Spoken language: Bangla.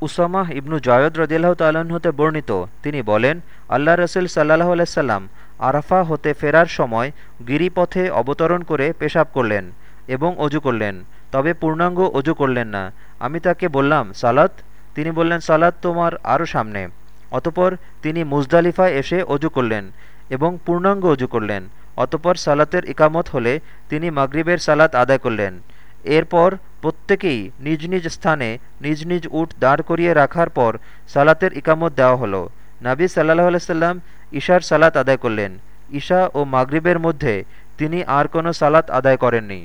উসামাহ ইবনু জয়দ রদিল্লাহ তাল্লাহ্ন হতে বর্ণিত। তিনি বলেন, আল্লাহ রসুল সাল্লাহ আলাইসাল্লাম আরাফা হতে ফেরার সময় গিরিপথে অবতরণ করে পেশাব করলেন এবং অজু করলেন। তবে পূর্ণাঙ্গ অজু করলেন না। আমি তাকে বললাম, সালাত? তিনি বললেন, সালাত তোমার আরও সামনে। অতপর তিনি মুজদালিফায় এসে অজু করলেন এবং পূর্ণাঙ্গ অজু করলেন। অতপর সালাতের ইকামত হলে তিনি মাগরিবের সালাত আদায় করলেন। এরপর প্রত্যেকেই নিজ নিজ স্থানে নিজ নিজ উট দাঁড় করিয়ে রাখার পর সালাতের ইকামত দেওয়া হলো। নাবি সাল্লাহ আলাইসাল্লাম ঈশার সালাত আদায় করলেন। ঈশা ও মাগরিবের মধ্যে তিনি আর কোনো সালাত আদায় করেননি।